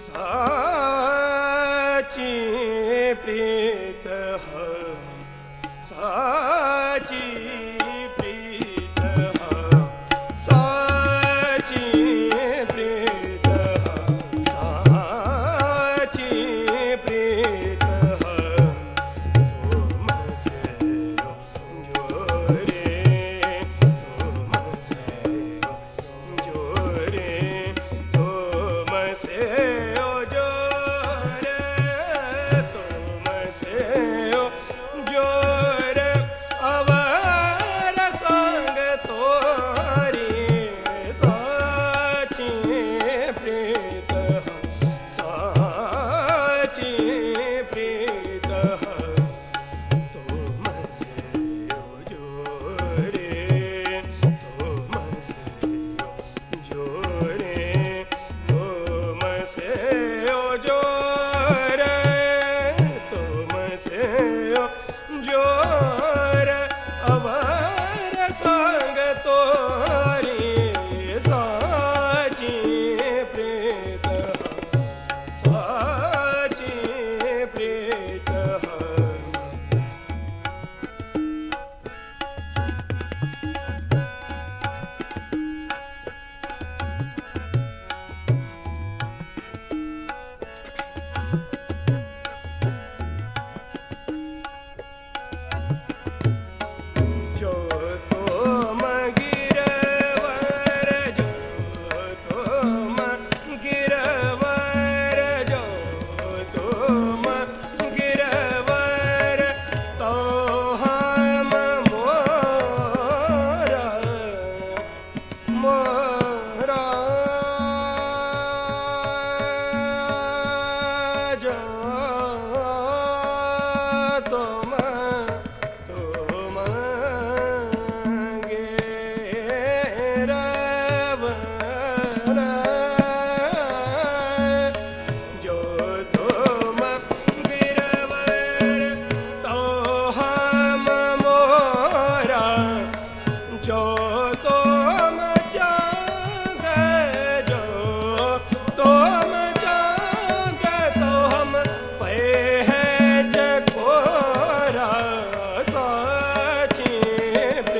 ਸਾਚੀ ਪ੍ਰੀਤ ਹੈ। ਸਾ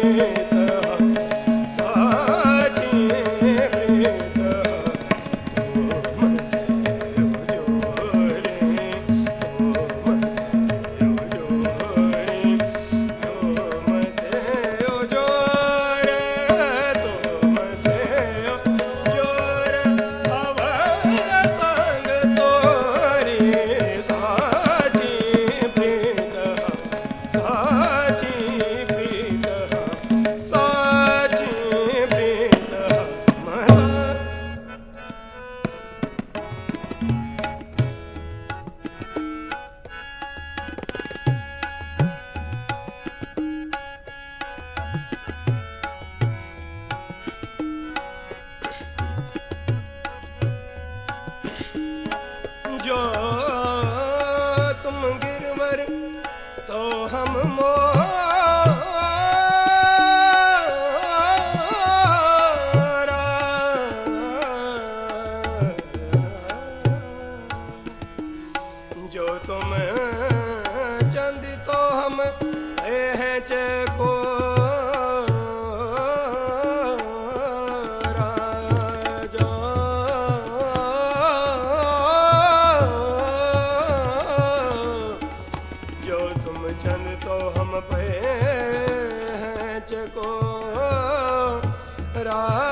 रे जो तुम चंद तो हम ए हैं चे को ਰਾਮ